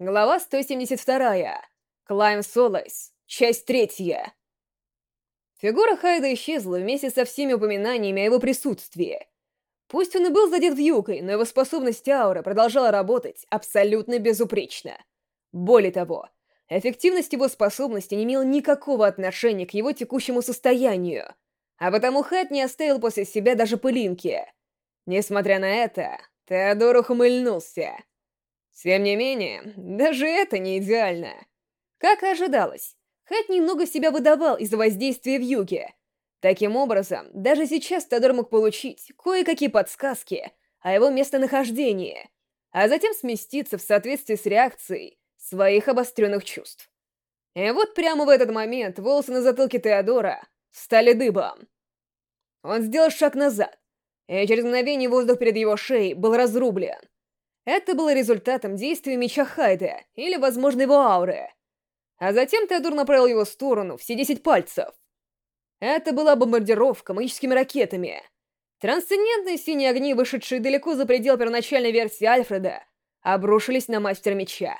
Глава 172. Клайм Солайс. Часть третья. Фигура Хайда исчезла вместе со всеми упоминаниями о его присутствии. Пусть он и был задет вьюгой, но его способность ауры продолжала работать абсолютно безупречно. Более того, эффективность его способности не имела никакого отношения к его текущему состоянию, а потому Хайд не оставил после себя даже пылинки. Несмотря на это, Теодор ухмыльнулся. Тем не менее, даже это не идеально. Как и ожидалось, Хэт немного себя выдавал из-за воздействия в юге. Таким образом, даже сейчас Тодор мог получить кое-какие подсказки о его местонахождении, а затем сместиться в соответствии с реакцией своих обостренных чувств. И вот прямо в этот момент волосы на затылке Теодора стали дыбом. Он сделал шаг назад, и через мгновение воздух перед его шеей был разрублен. Это было результатом действия меча Хайда, или, возможно, его ауры. А затем Теодор направил его в сторону все десять пальцев. Это была бомбардировка магическими ракетами. Трансцендентные синие огни, вышедшие далеко за предел первоначальной версии Альфреда, обрушились на мастера меча.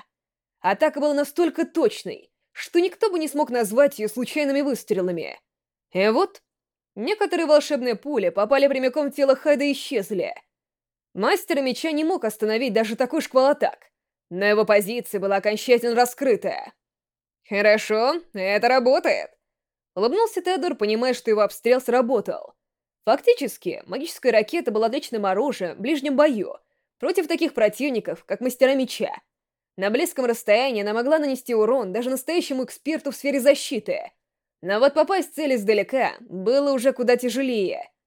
Атака была настолько точной, что никто бы не смог назвать ее случайными выстрелами. И вот, некоторые волшебные пули попали прямиком в тело Хайда и исчезли — Мастер меча не мог остановить даже такой шквал атак, но его позиция была окончательно раскрыта. «Хорошо, это работает!» Улыбнулся Теодор, понимая, что его обстрел сработал. Фактически, магическая ракета была отличным оружием в ближнем бою против таких противников, как мастера меча. На близком расстоянии она могла нанести урон даже настоящему эксперту в сфере защиты. Но вот попасть в цель издалека было уже куда тяжелее —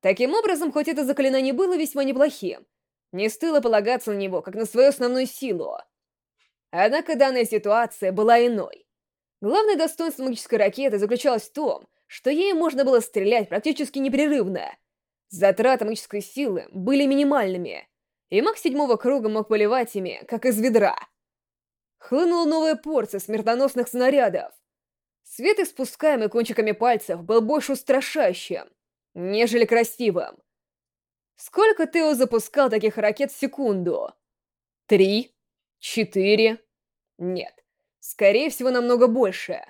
Таким образом, хоть это заклинание было весьма неплохим, не стоило полагаться на него, как на свою основную силу. Однако данная ситуация была иной. Главное достоинство магической ракеты заключалось в том, что ей можно было стрелять практически непрерывно. Затраты магической силы были минимальными, и маг седьмого круга мог поливать ими, как из ведра. Хлынула новая порция смертоносных снарядов. Свет, испускаемый кончиками пальцев, был больше устрашающим — нежели красивым. Сколько Тео запускал таких ракет в секунду? Три? Четыре? Нет. Скорее всего, намного больше.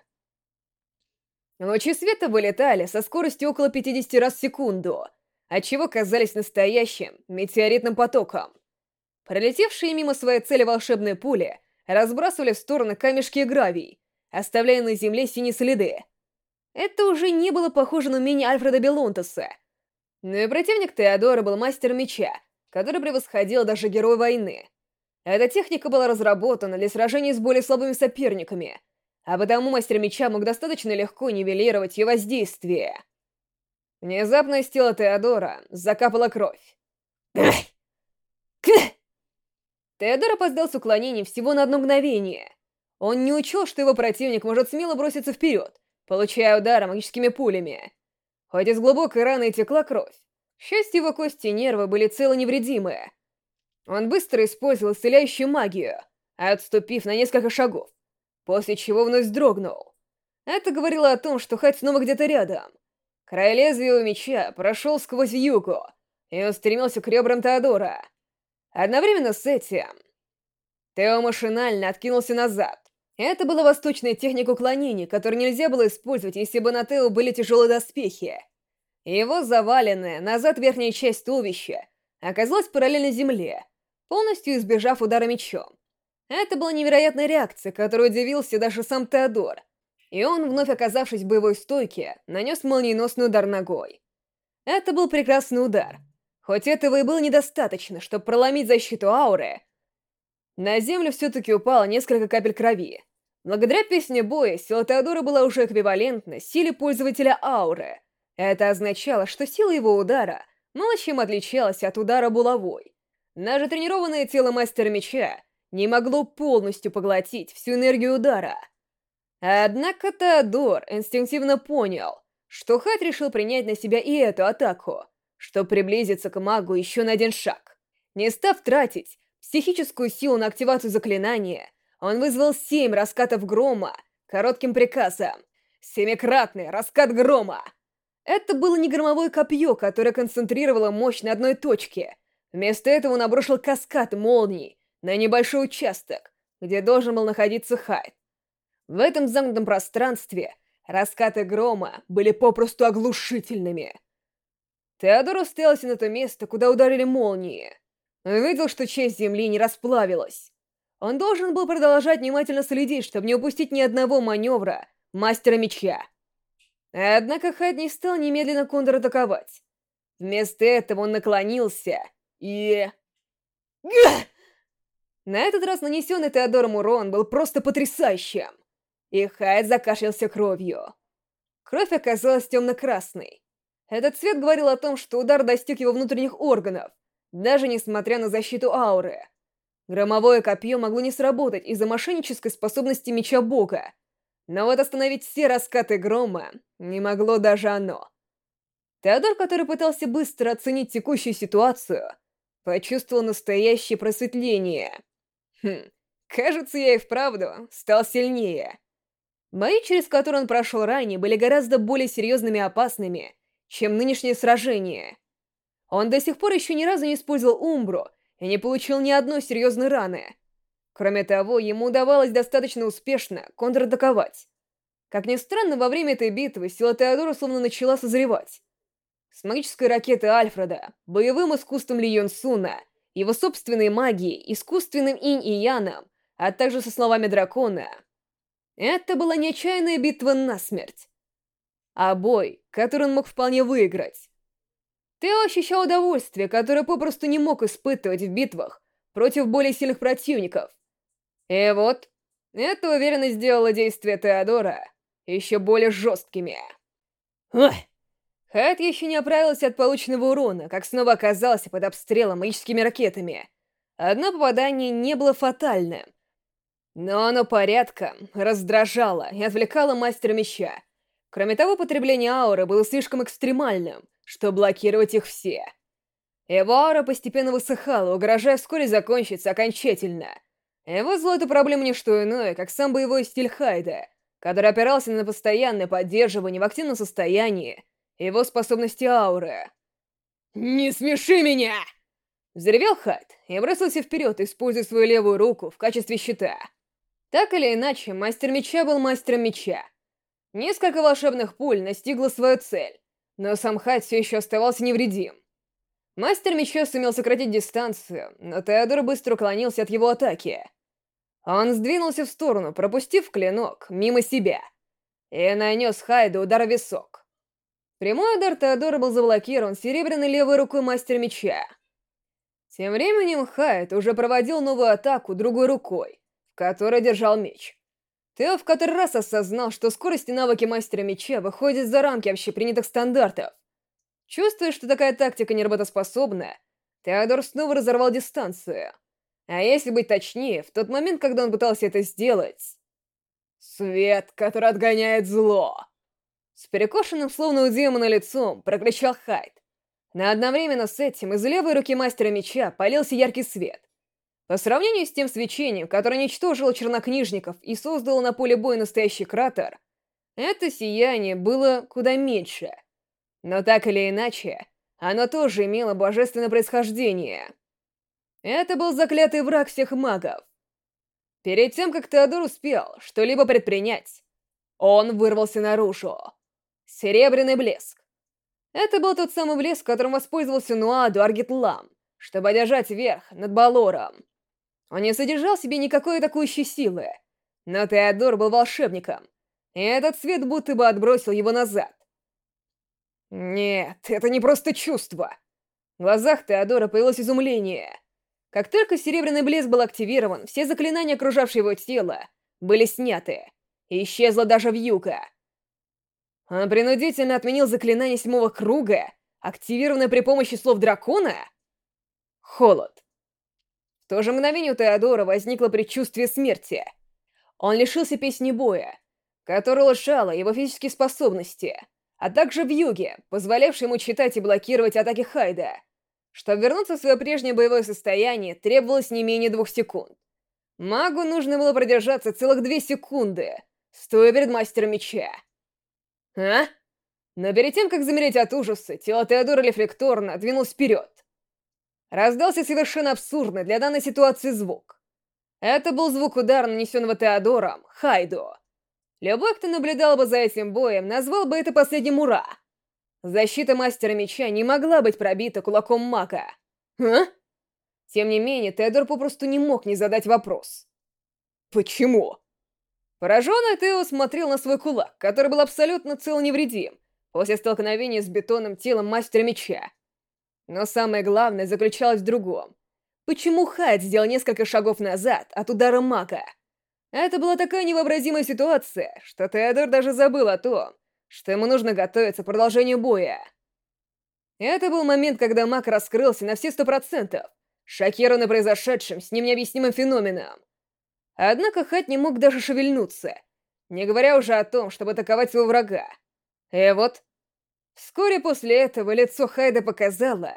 Лучи света вылетали со скоростью около 50 раз в секунду, отчего казались настоящим метеоритным потоком. Пролетевшие мимо своей цели волшебные пули разбрасывали в стороны камешки и гравий, оставляя на земле синие следы, это уже не было похоже на умение Альфреда Белонтеса. Но и противник Теодора был мастер меча, который превосходил даже герой войны. Эта техника была разработана для сражений с более слабыми соперниками, а потому мастер меча мог достаточно легко нивелировать ее воздействие. Внезапно из тела Теодора закапала кровь. Теодор опоздал с уклонением всего на одно мгновение. Он не учел, что его противник может смело броситься вперед, получая удары магическими пулями. Хоть из глубокой раны текла кровь, к счастью, его кости и нервы были целы невредимые. Он быстро использовал исцеляющую магию, отступив на несколько шагов, после чего вновь вздрогнул. Это говорило о том, что Хать снова где-то рядом. Край лезвия у меча прошел сквозь югу и устремился к ребрам Теодора. Одновременно с этим Тео машинально откинулся назад, это была восточная техника уклонения, которую нельзя было использовать, если бы на Тео были тяжелые доспехи. Его заваленная назад верхняя часть туловища оказалась параллельно земле, полностью избежав удара мечом. Это была невероятная реакция, которой удивился даже сам Теодор, и он, вновь оказавшись в боевой стойке, нанес молниеносный удар ногой. Это был прекрасный удар. Хоть этого и было недостаточно, чтобы проломить защиту ауры, на землю все-таки упало несколько капель крови. Благодаря песне боя, сила Теодора была уже эквивалентна силе пользователя ауры. Это означало, что сила его удара мало чем отличалась от удара булавой. Даже тренированное тело мастера меча не могло полностью поглотить всю энергию удара. Однако Теодор инстинктивно понял, что Хат решил принять на себя и эту атаку, чтобы приблизиться к магу еще на один шаг. Не став тратить психическую силу на активацию заклинания, он вызвал семь раскатов грома коротким приказом. Семикратный раскат грома. Это было не громовое копье, которое концентрировало мощь на одной точке. Вместо этого он обрушил каскад молний на небольшой участок, где должен был находиться Хайд. В этом замкнутом пространстве раскаты грома были попросту оглушительными. Теодор уставился на то место, куда ударили молнии. Увидел, что часть земли не расплавилась. Он должен был продолжать внимательно следить, чтобы не упустить ни одного маневра мастера меча. Однако Хайд не стал немедленно контратаковать. Вместо этого он наклонился и... На этот раз нанесенный Теодором урон был просто потрясающим. И Хайд закашлялся кровью. Кровь оказалась темно-красной. Этот цвет говорил о том, что удар достиг его внутренних органов, даже несмотря на защиту ауры. Громовое копье могло не сработать из-за мошеннической способности меча бога, но вот остановить все раскаты грома не могло даже оно. Теодор, который пытался быстро оценить текущую ситуацию, почувствовал настоящее просветление. Хм, кажется, я и вправду стал сильнее. Бои, через которые он прошел ранее, были гораздо более серьезными и опасными, чем нынешнее сражение. Он до сих пор еще ни разу не использовал Умбру и не получил ни одной серьезной раны. Кроме того, ему удавалось достаточно успешно контратаковать. Как ни странно, во время этой битвы сила Теодора словно начала созревать. С магической ракеты Альфреда, боевым искусством Ли Йон Суна, его собственной магией, искусственным инь и яном, а также со словами дракона. Это была нечаянная битва насмерть. А бой, который он мог вполне выиграть. Тео ощущал удовольствие, которое попросту не мог испытывать в битвах против более сильных противников. И вот, эта уверенность сделала действия Теодора еще более жесткими. Ой! Хайт еще не оправился от полученного урона, как снова оказался под обстрелом магическими ракетами. Одно попадание не было фатальным, но оно порядком раздражало и отвлекало мастера меча. Кроме того, потребление ауры было слишком экстремальным, чтобы блокировать их все. Его аура постепенно высыхала, угрожая вскоре закончиться окончательно. Его зло — это проблема не что иное, как сам боевой стиль Хайда, который опирался на постоянное поддерживание в активном состоянии его способности ауры. «Не смеши меня!» Взревел Хайд и бросился вперед, используя свою левую руку в качестве щита. Так или иначе, мастер меча был мастером меча. Несколько волшебных пуль настигло свою цель, но сам Хайд все еще оставался невредим. Мастер меча сумел сократить дистанцию, но Теодор быстро уклонился от его атаки. Он сдвинулся в сторону, пропустив клинок мимо себя, и нанес Хайду удар в висок. Прямой удар Теодора был заблокирован серебряной левой рукой мастера меча. Тем временем Хайд уже проводил новую атаку другой рукой, в которой держал меч. Тео в который раз осознал, что скорость и навыки мастера меча выходят за рамки общепринятых стандартов. Чувствуя, что такая тактика неработоспособна, Теодор снова разорвал дистанцию. А если быть точнее, в тот момент, когда он пытался это сделать... Свет, который отгоняет зло. С перекошенным, словно у демона, лицом прокричал Хайд. Но одновременно с этим из левой руки мастера меча полился яркий свет. По сравнению с тем свечением, которое уничтожило чернокнижников и создало на поле боя настоящий кратер, это сияние было куда меньше. Но так или иначе, оно тоже имело божественное происхождение. Это был заклятый враг всех магов. Перед тем, как Теодор успел что-либо предпринять, он вырвался наружу. Серебряный блеск. Это был тот самый блеск, которым воспользовался Нуаду Аргитлам, чтобы одержать верх над Балором. Он не содержал в себе никакой атакующей силы, но Теодор был волшебником, и этот свет будто бы отбросил его назад. Нет, это не просто чувство. В глазах Теодора появилось изумление. Как только серебряный блеск был активирован, все заклинания, окружавшие его тело, были сняты, и исчезла даже вьюга. Он принудительно отменил заклинание седьмого круга, активированное при помощи слов дракона? Холод. То же мгновение у Теодора возникло предчувствие смерти. Он лишился песни боя, которая лишала его физические способности, а также в юге, позволявшей ему читать и блокировать атаки Хайда. Чтобы вернуться в свое прежнее боевое состояние, требовалось не менее двух секунд. Магу нужно было продержаться целых две секунды, стоя перед мастером меча. А? Но перед тем, как замереть от ужаса, тело Теодора рефлекторно двинулось вперед. Раздался совершенно абсурдный для данной ситуации звук. Это был звук удара, нанесенного Теодором, Хайду. Любой, кто наблюдал бы за этим боем, назвал бы это последним ура. Защита Мастера Меча не могла быть пробита кулаком Мака. А? Тем не менее, Теодор попросту не мог не задать вопрос. Почему? Пораженный Тео смотрел на свой кулак, который был абсолютно цел невредим, после столкновения с бетонным телом Мастера Меча. Но самое главное заключалось в другом. Почему Хайд сделал несколько шагов назад от удара Мака? Это была такая невообразимая ситуация, что Теодор даже забыл о том, что ему нужно готовиться к продолжению боя. Это был момент, когда Мак раскрылся на все сто процентов, шокированный произошедшим с ним необъяснимым феноменом. Однако Хат не мог даже шевельнуться, не говоря уже о том, чтобы атаковать своего врага. И вот, вскоре после этого лицо Хайда показало,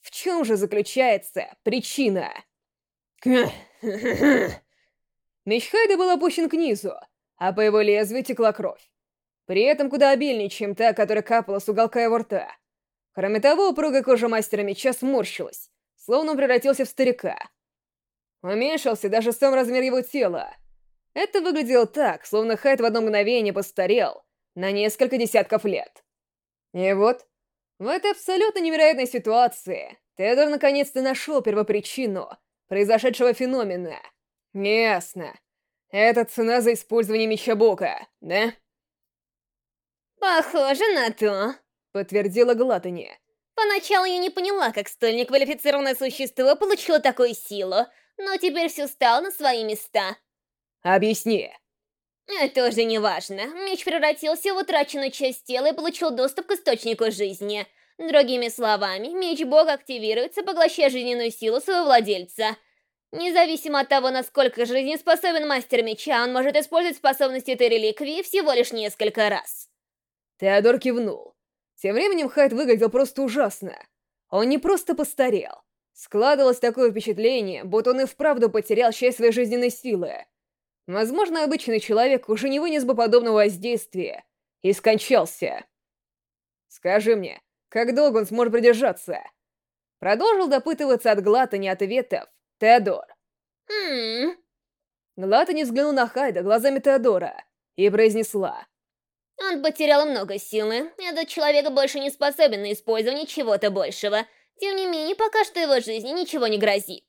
в чем же заключается причина. Меч Хайда был опущен к низу, а по его лезвию текла кровь. При этом куда обильнее, чем та, которая капала с уголка его рта. Кроме того, упругая кожа мастера меча сморщилась, словно он превратился в старика. Уменьшился даже сам размер его тела. Это выглядело так, словно Хайд в одно мгновение постарел на несколько десятков лет. И вот, в этой абсолютно невероятной ситуации Тедор наконец-то нашел первопричину произошедшего феномена. Ясно. Это цена за использование меча Бока, да? Похоже на то, подтвердила Глатани. Поначалу я не поняла, как столь неквалифицированное существо получило такую силу, но теперь все стало на свои места. Объясни. Это уже не важно. Меч превратился в утраченную часть тела и получил доступ к источнику жизни. Другими словами, меч бога активируется, поглощая жизненную силу своего владельца. Независимо от того, насколько жизнеспособен мастер меча, он может использовать способности этой реликвии всего лишь несколько раз. Теодор кивнул. Тем временем Хайд выглядел просто ужасно. Он не просто постарел. Складывалось такое впечатление, будто он и вправду потерял часть своей жизненной силы. Возможно, обычный человек уже не вынес бы подобного воздействия и скончался. Скажи мне, как долго он сможет продержаться? Продолжил допытываться от Глатани ответов Теодор. Хм. Глатани взглянул на Хайда глазами Теодора и произнесла. Он потерял много силы. Этот человек больше не способен на использование чего-то большего. Тем не менее, пока что его жизни ничего не грозит.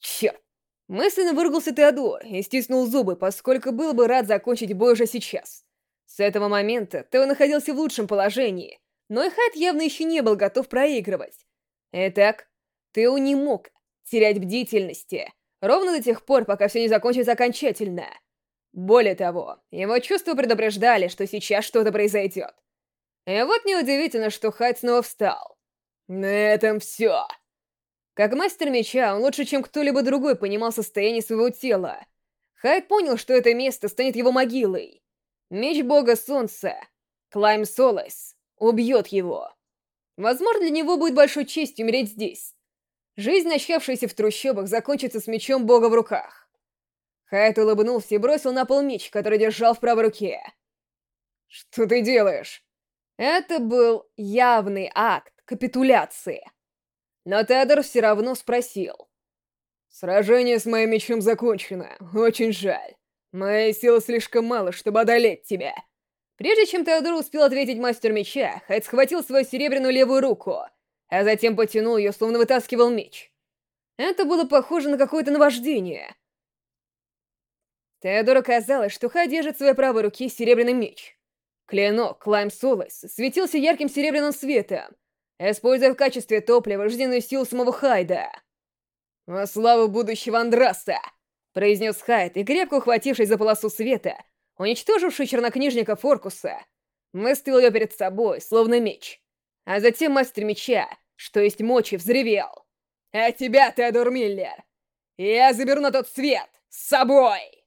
Черт! Мысленно выругался Теодор и стиснул зубы, поскольку был бы рад закончить бой уже сейчас. С этого момента Тео находился в лучшем положении, но и Хайд явно еще не был готов проигрывать. Итак, Тео не мог терять бдительности, ровно до тех пор, пока все не закончится окончательно. Более того, его чувства предупреждали, что сейчас что-то произойдет. И вот неудивительно, что Хайд снова встал. На этом все. Как мастер меча, он лучше, чем кто-либо другой понимал состояние своего тела. Хайд понял, что это место станет его могилой. Меч бога солнца, Клайм Солос, убьет его. Возможно, для него будет большой честью умереть здесь. Жизнь, начавшаяся в трущобах, закончится с мечом бога в руках. Хайт улыбнулся и бросил на пол меч, который держал в правой руке. «Что ты делаешь?» Это был явный акт капитуляции. Но Теодор все равно спросил. «Сражение с моим мечом закончено. Очень жаль. Моей силы слишком мало, чтобы одолеть тебя». Прежде чем Теодор успел ответить мастер меча, Хайт схватил свою серебряную левую руку, а затем потянул ее, словно вытаскивал меч. Это было похоже на какое-то наваждение — Теодору казалось, что Ха держит в своей правой руке серебряный меч. Клинок Клайм Солос светился ярким серебряным светом, используя в качестве топлива жизненную силу самого Хайда. «Во славу будущего Андраса!» — произнес Хайд, и, крепко ухватившись за полосу света, уничтоживший чернокнижника Форкуса, выставил ее перед собой, словно меч. А затем мастер меча, что есть мочи, взревел. «А тебя, Теодор Миллер, я заберу на тот свет с собой!»